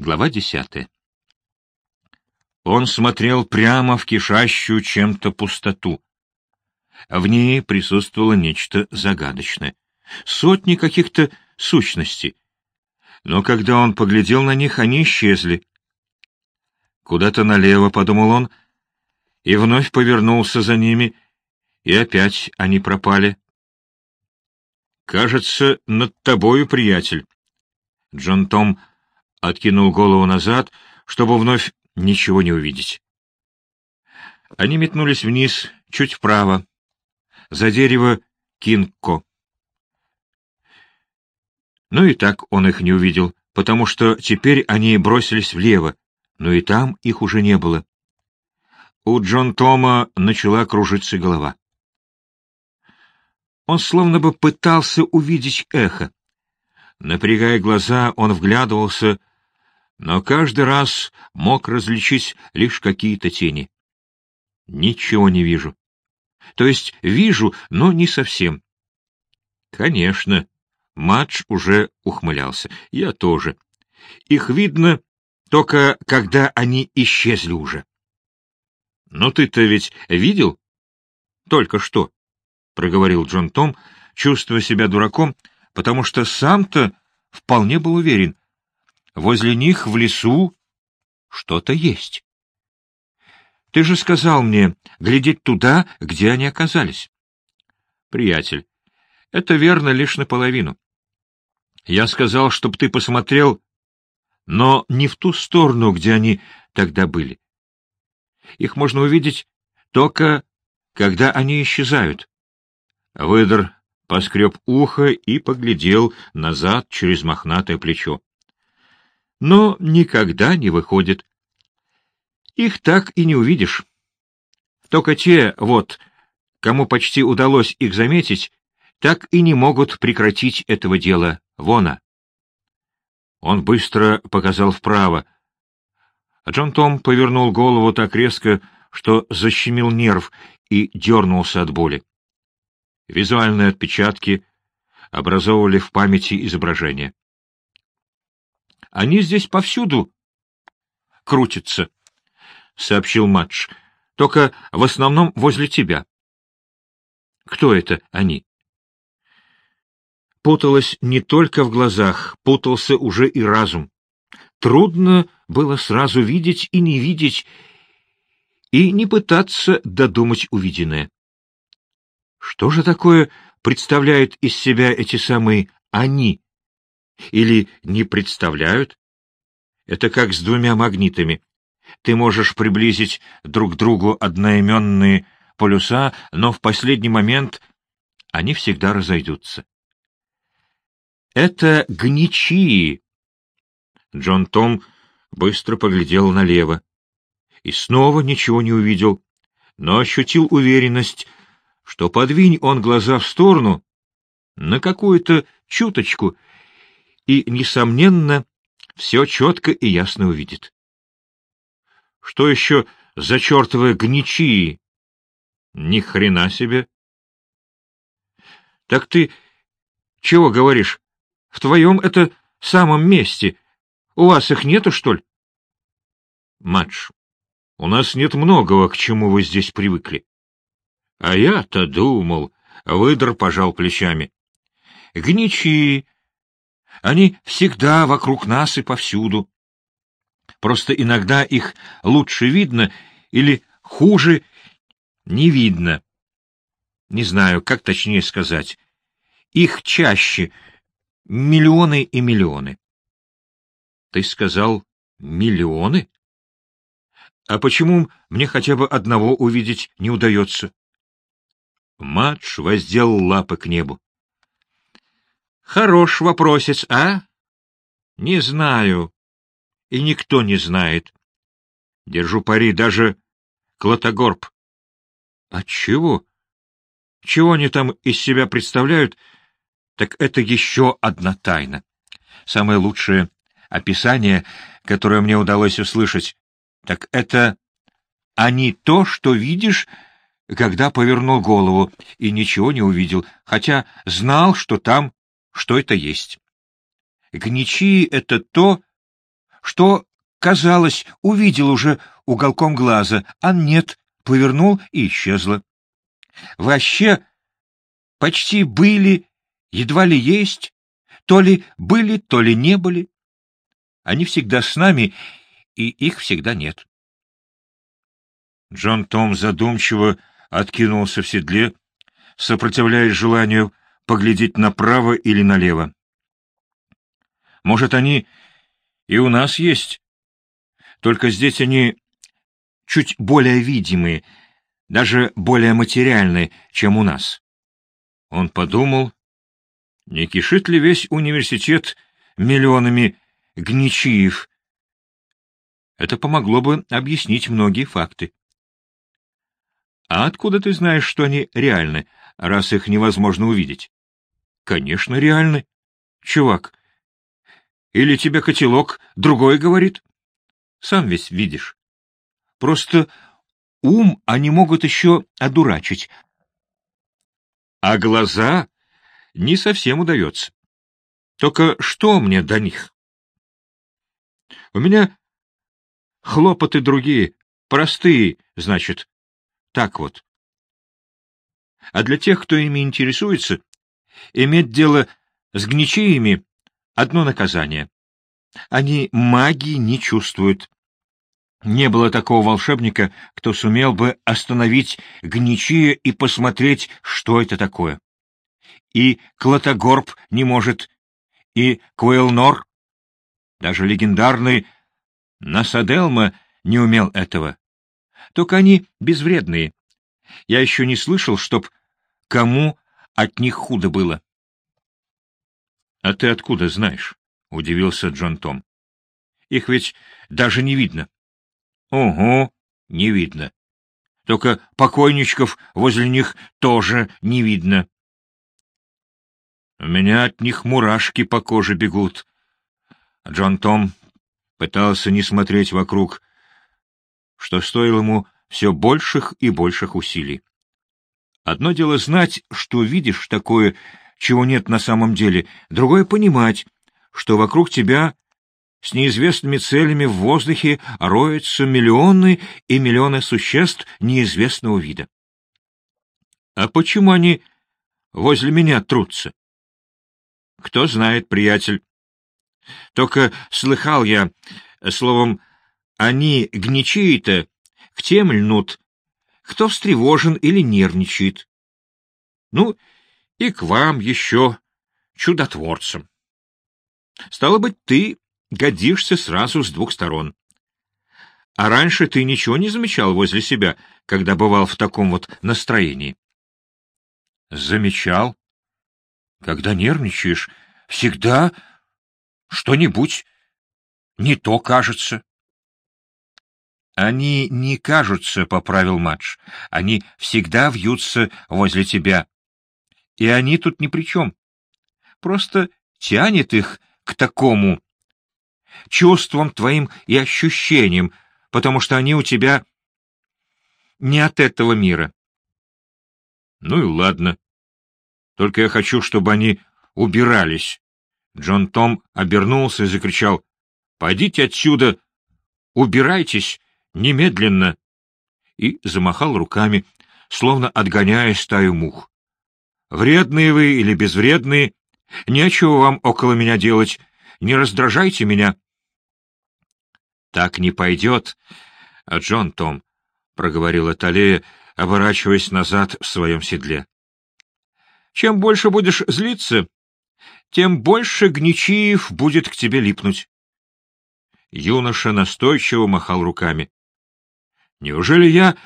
Глава десятая. Он смотрел прямо в кишащую чем-то пустоту. В ней присутствовало нечто загадочное. Сотни каких-то сущностей. Но когда он поглядел на них, они исчезли. Куда-то налево, — подумал он, и вновь повернулся за ними, и опять они пропали. «Кажется, над тобою, приятель». Джон Том откинул голову назад, чтобы вновь ничего не увидеть. Они метнулись вниз, чуть вправо, за дерево Кинко. Но и так он их не увидел, потому что теперь они бросились влево, но и там их уже не было. У Джон Тома начала кружиться голова. Он словно бы пытался увидеть эхо. Напрягая глаза, он вглядывался но каждый раз мог различить лишь какие-то тени. Ничего не вижу. То есть вижу, но не совсем. Конечно, Мадж уже ухмылялся. Я тоже. Их видно только когда они исчезли уже. Но ты-то ведь видел? Только что, — проговорил Джон Том, чувствуя себя дураком, потому что сам-то вполне был уверен, Возле них в лесу что-то есть. Ты же сказал мне глядеть туда, где они оказались. Приятель, это верно лишь наполовину. Я сказал, чтоб ты посмотрел, но не в ту сторону, где они тогда были. Их можно увидеть только, когда они исчезают. Выдр поскреб ухо и поглядел назад через мохнатое плечо но никогда не выходит. Их так и не увидишь. Только те, вот, кому почти удалось их заметить, так и не могут прекратить этого дела. Вона. Он быстро показал вправо. Джон Том повернул голову так резко, что защемил нерв и дернулся от боли. Визуальные отпечатки образовывали в памяти изображение. Они здесь повсюду крутятся, — сообщил Мадж. — Только в основном возле тебя. — Кто это они? Путалось не только в глазах, путался уже и разум. Трудно было сразу видеть и не видеть, и не пытаться додумать увиденное. Что же такое представляют из себя эти самые «они», или не представляют? Это как с двумя магнитами. Ты можешь приблизить друг к другу одноименные полюса, но в последний момент они всегда разойдутся. Это гничии. Джон Том быстро поглядел налево и снова ничего не увидел, но ощутил уверенность, что подвинь он глаза в сторону на какую-то чуточку, и, несомненно, все четко и ясно увидит. Что еще за чертовы гничии? Ни хрена себе! Так ты чего говоришь? В твоем это самом месте. У вас их нету, что ли? Мадж, у нас нет многого, к чему вы здесь привыкли. А я-то думал, выдр пожал плечами. Гничи, они всегда вокруг нас и повсюду. Просто иногда их лучше видно или хуже не видно. Не знаю, как точнее сказать. Их чаще миллионы и миллионы. Ты сказал миллионы? А почему мне хотя бы одного увидеть не удается? Мадж воздел лапы к небу. Хорош вопросец, а? Не знаю. И никто не знает. Держу пари даже Клотогорб. Отчего? Чего они там из себя представляют? Так это еще одна тайна. Самое лучшее описание, которое мне удалось услышать, так это «они то, что видишь», когда повернул голову и ничего не увидел, хотя знал, что там что это есть. Гничи — это то, что, казалось, увидел уже уголком глаза, а нет, повернул и исчезла. Вообще, почти были, едва ли есть, то ли были, то ли не были. Они всегда с нами, и их всегда нет. Джон Том задумчиво откинулся в седле, сопротивляясь желанию поглядеть направо или налево. Может, они и у нас есть, только здесь они чуть более видимые, даже более материальные, чем у нас. Он подумал, не кишит ли весь университет миллионами гничиев. Это помогло бы объяснить многие факты. А откуда ты знаешь, что они реальны, раз их невозможно увидеть? Конечно, реальны. Чувак, или тебе котелок другой говорит? Сам весь видишь. Просто ум они могут еще одурачить. А глаза не совсем удается. Только что мне до них? У меня хлопоты другие, простые, значит, так вот. А для тех, кто ими интересуется, иметь дело с гничеями — одно наказание. Они магии не чувствуют. Не было такого волшебника, кто сумел бы остановить гничия и посмотреть, что это такое. И Клотогорб не может, и Куэлнор, даже легендарный Насаделма не умел этого. Только они безвредные. Я еще не слышал, чтоб кому от них худо было. — А ты откуда знаешь? — удивился Джон Том. — Их ведь даже не видно. — Ого, не видно. Только покойничков возле них тоже не видно. У меня от них мурашки по коже бегут. Джон Том пытался не смотреть вокруг, что стоило ему все больших и больших усилий. Одно дело знать, что видишь такое, чего нет на самом деле, другое — понимать, что вокруг тебя с неизвестными целями в воздухе роются миллионы и миллионы существ неизвестного вида. А почему они возле меня трутся? Кто знает, приятель. Только слыхал я, словом, они, гничие-то, к тем льнут, кто встревожен или нервничает. Ну, и к вам еще, чудотворцам. Стало быть, ты годишься сразу с двух сторон. А раньше ты ничего не замечал возле себя, когда бывал в таком вот настроении? Замечал. Когда нервничаешь, всегда что-нибудь не то кажется. Они не кажутся, — поправил Мадж. Они всегда вьются возле тебя. И они тут ни при чем. Просто тянет их к такому чувствам твоим и ощущениям, потому что они у тебя не от этого мира. Ну и ладно. Только я хочу, чтобы они убирались. Джон Том обернулся и закричал. — Пойдите отсюда! Убирайтесь! Немедленно! И замахал руками, словно отгоняя стаю мух. Вредные вы или безвредные, нечего вам около меня делать, не раздражайте меня. Так не пойдет, Джон Том, — проговорила Талея, оборачиваясь назад в своем седле. Чем больше будешь злиться, тем больше Гничиев будет к тебе липнуть. Юноша настойчиво махал руками. Неужели я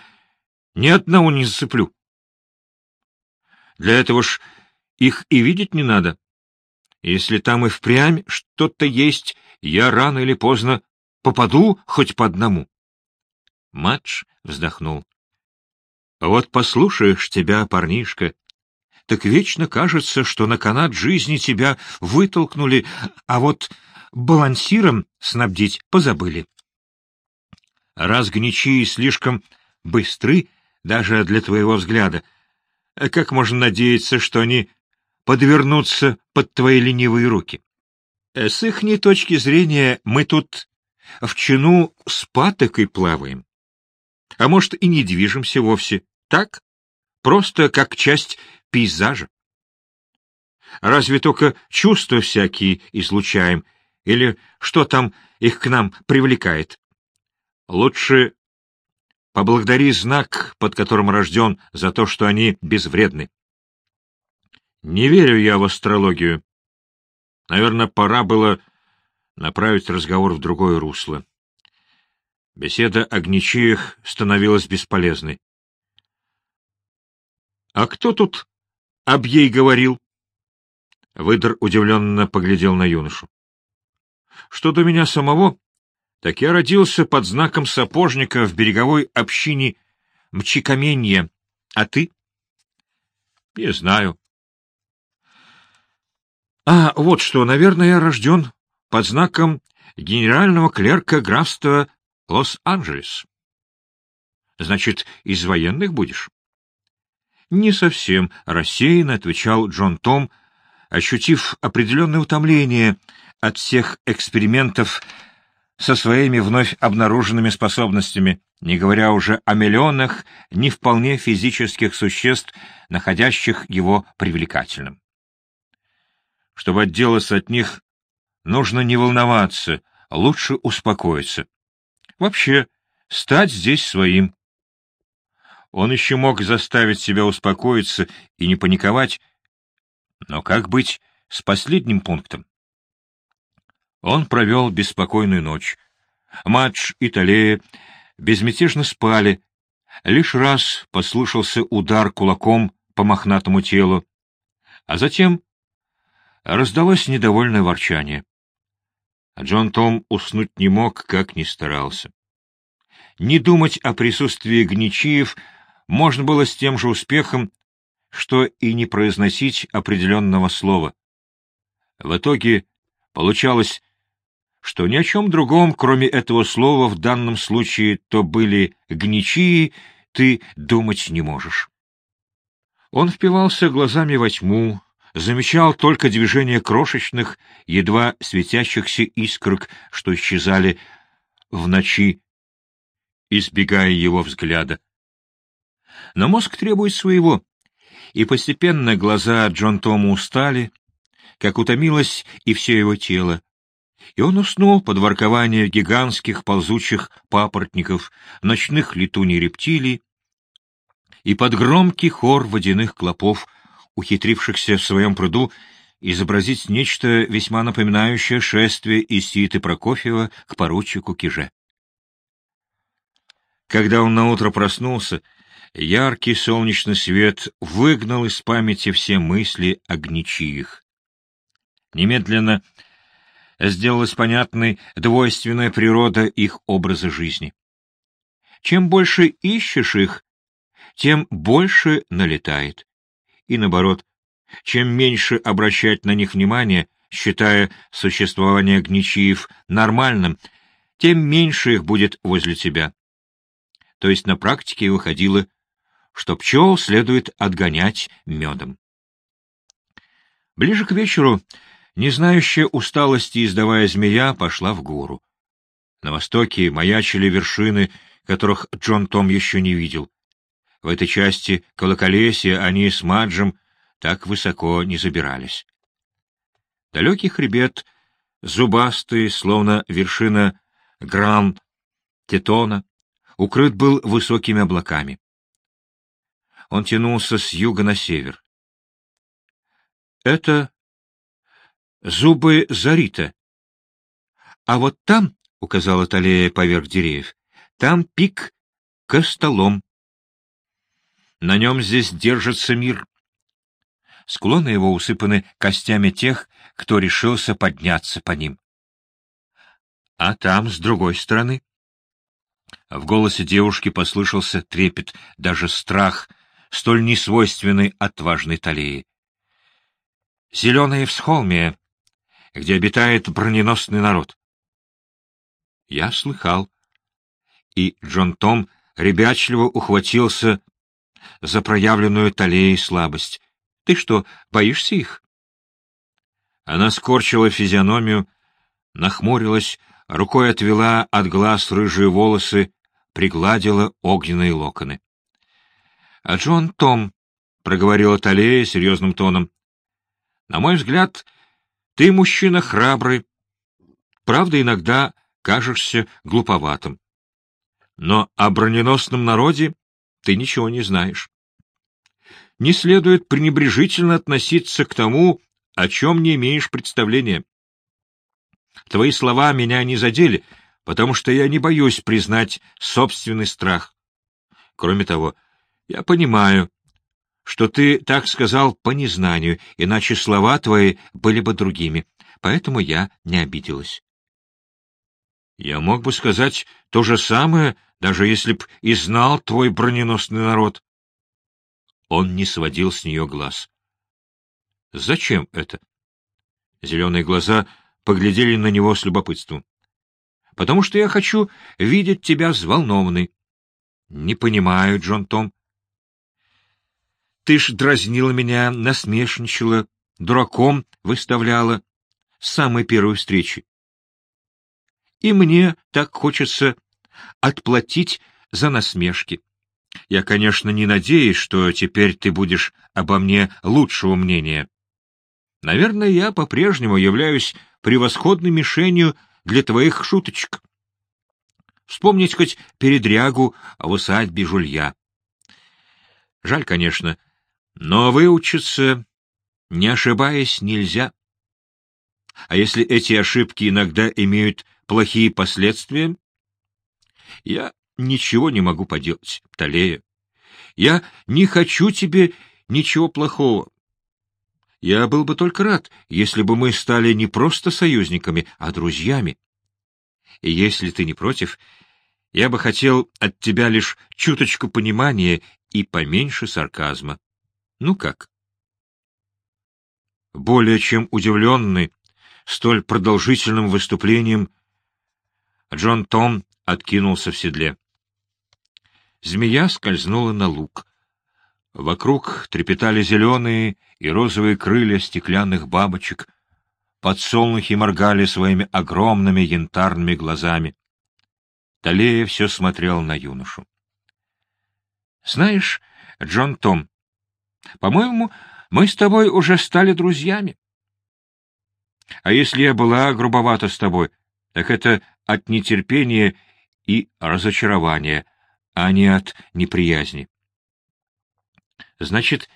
ни одного не зацеплю? Для этого ж их и видеть не надо. Если там и впрямь что-то есть, я рано или поздно попаду хоть по одному. Матч вздохнул. — Вот послушаешь тебя, парнишка, так вечно кажется, что на канат жизни тебя вытолкнули, а вот балансиром снабдить позабыли. Раз гничи слишком быстры даже для твоего взгляда, как можно надеяться, что они подвернутся под твои ленивые руки? С ихней точки зрения мы тут в чину с патокой плаваем. А может, и не движемся вовсе. Так? Просто как часть пейзажа. Разве только чувства всякие излучаем, или что там их к нам привлекает? Лучше поблагодари знак, под которым рожден, за то, что они безвредны. Не верю я в астрологию. Наверное, пора было направить разговор в другое русло. Беседа о гничиях становилась бесполезной. — А кто тут об ей говорил? Выдр удивленно поглядел на юношу. — Что до меня самого, так я родился под знаком сапожника в береговой общине Мчикаменья. А ты? — Не знаю. — А, вот что, наверное, я рожден под знаком генерального клерка графства Лос-Анджелес. — Значит, из военных будешь? — Не совсем, — рассеянно отвечал Джон Том, ощутив определенное утомление от всех экспериментов со своими вновь обнаруженными способностями, не говоря уже о миллионах не вполне физических существ, находящих его привлекательным. Чтобы отделаться от них, нужно не волноваться, лучше успокоиться. Вообще, стать здесь своим. Он еще мог заставить себя успокоиться и не паниковать, но как быть с последним пунктом? Он провел беспокойную ночь. Мадж и Талея безмятежно спали. Лишь раз послышался удар кулаком по мохнатому телу, а затем раздалось недовольное ворчание. Джон Том уснуть не мог, как ни старался. Не думать о присутствии гничиев можно было с тем же успехом, что и не произносить определенного слова. В итоге получалось что ни о чем другом, кроме этого слова, в данном случае то были гничии, ты думать не можешь. Он впивался глазами во тьму, замечал только движение крошечных, едва светящихся искрок, что исчезали в ночи, избегая его взгляда. Но мозг требует своего, и постепенно глаза Джон Тома устали, как утомилось и все его тело, и он уснул под воркование гигантских ползучих папоротников, ночных летуней рептилий и под громкий хор водяных клопов, ухитрившихся в своем пруду изобразить нечто весьма напоминающее шествие из Ситы Прокофьева к поручику Киже. Когда он наутро проснулся, яркий солнечный свет выгнал из памяти все мысли о гничиях. Немедленно сделалась понятной двойственная природа их образа жизни. Чем больше ищешь их, тем больше налетает. И наоборот, чем меньше обращать на них внимание, считая существование гничиев нормальным, тем меньше их будет возле тебя. То есть на практике выходило, что пчел следует отгонять медом. Ближе к вечеру не знающая усталости издавая змея пошла в гору. На востоке маячили вершины, которых Джон Том еще не видел. В этой части колоколесья они с Маджем так высоко не забирались. Далекий хребет, зубастый, словно вершина Гран Тетона, укрыт был высокими облаками. Он тянулся с юга на север. Это зубы Зарита. А вот там, — указала Талея поверх деревьев, — там пик Костолом. На нем здесь держится мир. Склоны его усыпаны костями тех, кто решился подняться по ним. А там, с другой стороны... В голосе девушки послышался трепет, даже страх, столь несвойственный отважной Талии. Зеленые всхолмия, где обитает броненосный народ. Я слыхал. И Джон Том ребячливо ухватился за проявленную Талеей слабость. Ты что, боишься их? Она скорчила физиономию, нахмурилась, рукой отвела от глаз рыжие волосы, пригладила огненные локоны. — А Джон Том, — проговорила Талея серьезным тоном, — на мой взгляд, ты мужчина храбрый, правда, иногда кажешься глуповатым. Но о броненосном народе ты ничего не знаешь. Не следует пренебрежительно относиться к тому, о чем не имеешь представления. Твои слова меня не задели, потому что я не боюсь признать собственный страх. Кроме того, я понимаю, что ты так сказал по незнанию, иначе слова твои были бы другими, поэтому я не обиделась. Я мог бы сказать то же самое, даже если б и знал твой броненосный народ. Он не сводил с нее глаз. Зачем это? Зеленые глаза поглядели на него с любопытством. — Потому что я хочу видеть тебя взволнованной. — Не понимаю, Джон Том. Ты ж дразнила меня, насмешничала, дураком выставляла с самой первой встречи. И мне так хочется отплатить за насмешки. Я, конечно, не надеюсь, что теперь ты будешь обо мне лучшего мнения. Наверное, я по-прежнему являюсь превосходной мишенью для твоих шуточек. Вспомнить хоть передрягу в усадьбе Жулья. Жаль, конечно, но выучиться, не ошибаясь, нельзя. А если эти ошибки иногда имеют плохие последствия, я ничего не могу поделать, Талея. Я не хочу тебе ничего плохого. Я был бы только рад, если бы мы стали не просто союзниками, а друзьями. И если ты не против, я бы хотел от тебя лишь чуточку понимания и поменьше сарказма. Ну как? Более чем удивленный столь продолжительным выступлением, Джон Том откинулся в седле. Змея скользнула на луг. Вокруг трепетали зеленые и розовые крылья стеклянных бабочек. Подсолнухи моргали своими огромными янтарными глазами. Талея все смотрел на юношу. — Знаешь, Джон Том, по-моему, мы с тобой уже стали друзьями. А если я была грубовата с тобой, так это от нетерпения и разочарования, а не от неприязни. Значит,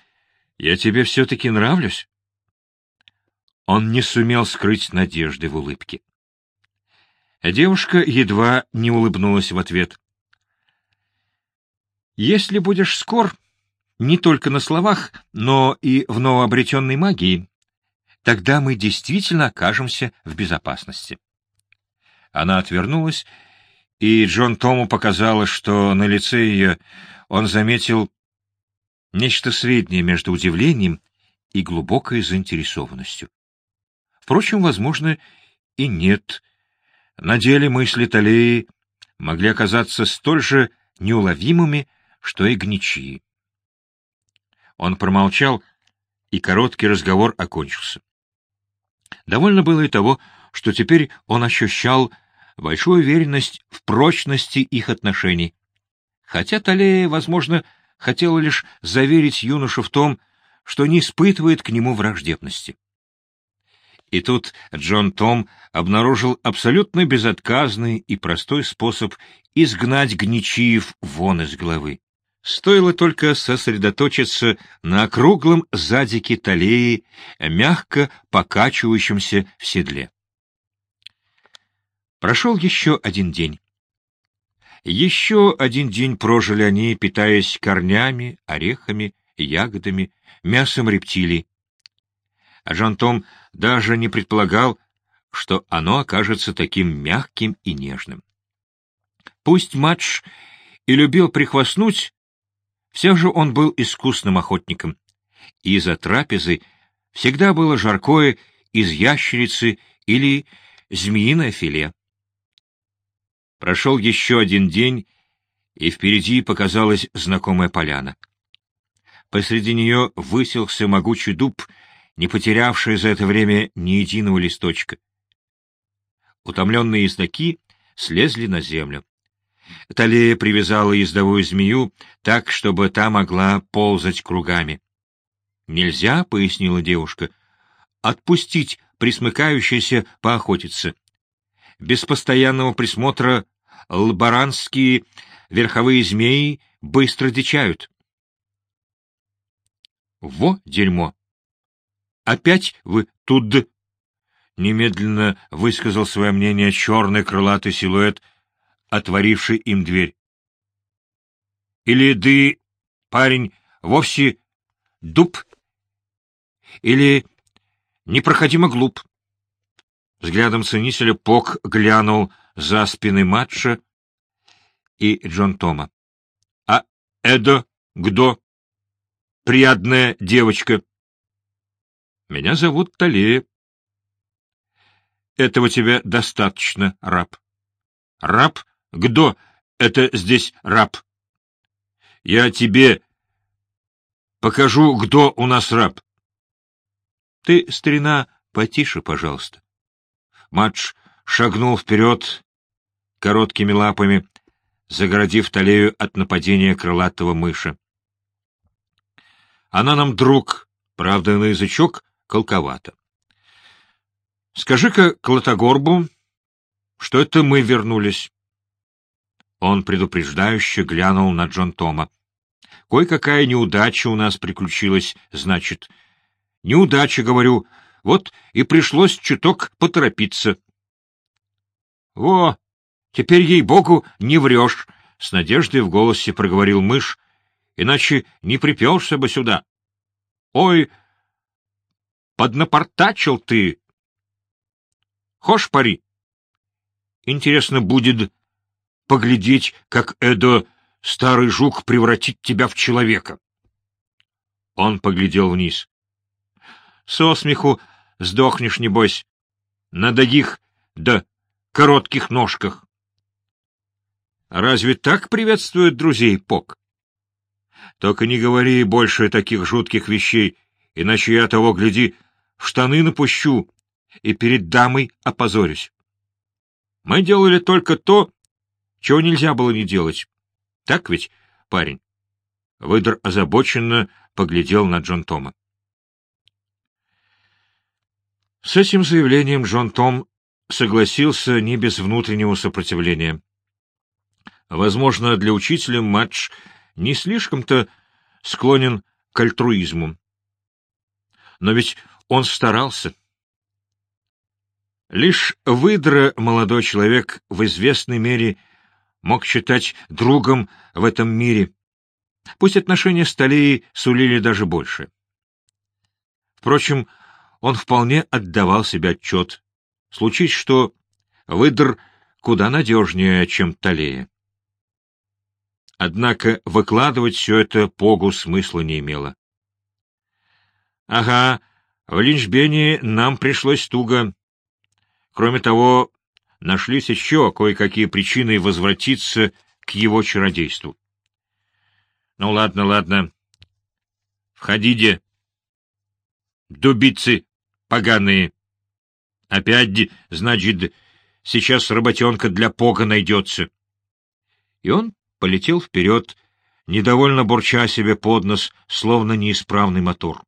я тебе все-таки нравлюсь? Он не сумел скрыть надежды в улыбке. Девушка едва не улыбнулась в ответ. «Если будешь скор, не только на словах, но и в новообретенной магии, тогда мы действительно окажемся в безопасности». Она отвернулась, и Джон Тому показалось, что на лице ее он заметил нечто среднее между удивлением и глубокой заинтересованностью. Впрочем, возможно, и нет. На деле мысли Талеи могли оказаться столь же неуловимыми, что и гничьи. Он промолчал, и короткий разговор окончился. Довольно было и того, что теперь он ощущал большую уверенность в прочности их отношений. Хотя Талея, возможно, хотела лишь заверить юношу в том, что не испытывает к нему враждебности. И тут Джон Том обнаружил абсолютно безотказный и простой способ изгнать гничиев вон из головы. Стоило только сосредоточиться на округлом задике талеи, мягко покачивающемся в седле. Прошел еще один день. Еще один день прожили они, питаясь корнями, орехами, ягодами, мясом рептилий. А Жан Том даже не предполагал, что оно окажется таким мягким и нежным. Пусть Матч и любил прихвастнуть, все же он был искусным охотником, и за трапезой всегда было жаркое из ящерицы или змеиное филе. Прошел еще один день, и впереди показалась знакомая поляна. Посреди нее высился могучий дуб, не потерявший за это время ни единого листочка. Утомленные ездаки слезли на землю. Талия привязала ездовую змею так, чтобы та могла ползать кругами. — Нельзя, — пояснила девушка, — отпустить присмыкающейся поохотиться. Без постоянного присмотра лбаранские верховые змеи быстро дичают. Во дерьмо! Опять вы тут Немедленно высказал свое мнение черный крылатый силуэт, отворивший им дверь. Или ты, парень, вовсе дуб? Или непроходимо глуп? Взглядом ценителя Пок глянул за спины матша и Джон Тома. — А Эдо где? Приятная девочка. — Меня зовут Талея. — Этого тебе достаточно, раб. — Раб? Кто это здесь раб? — Я тебе покажу, кто у нас раб. — Ты, старина, потише, пожалуйста. Матч шагнул вперед короткими лапами, загородив Талею от нападения крылатого мыша. Она нам друг, правда, на язычок колковато. Скажи-ка Клотогорбу, что это мы вернулись. Он предупреждающе глянул на Джон Тома. Кое-какая неудача у нас приключилась, значит. Неудача, говорю, вот и пришлось чуток поторопиться. — Во, теперь, ей-богу, не врешь, — с надеждой в голосе проговорил мышь, иначе не приперся бы сюда. Ой, поднапортачил ты. Хошь пари? Интересно будет поглядеть, как Эдо, старый жук, превратит тебя в человека. Он поглядел вниз. Со смеху сдохнешь, небось, на догих да коротких ножках. Разве так приветствуют друзей Пок? Только не говори больше таких жутких вещей, иначе я того, гляди, в штаны напущу и перед дамой опозорюсь. Мы делали только то, чего нельзя было не делать. Так ведь, парень? Выдр озабоченно поглядел на Джон Тома. С этим заявлением Джон Том согласился не без внутреннего сопротивления. Возможно, для учителя матч не слишком-то склонен к альтруизму. Но ведь он старался. Лишь выдра молодой человек в известной мере мог считать другом в этом мире, пусть отношения с Талией сулили даже больше. Впрочем, он вполне отдавал себе отчет. Случись что, выдр куда надежнее, чем Талея. Однако выкладывать все это Погу смысла не имело. Ага, в Линчбене нам пришлось туго. Кроме того, нашлись еще кое-какие причины возвратиться к его чародейству. Ну, ладно, ладно. Входите. Дубицы поганые. Опять, значит, сейчас работенка для Пога найдется. И он полетел вперед, недовольно бурча себе под нос, словно неисправный мотор.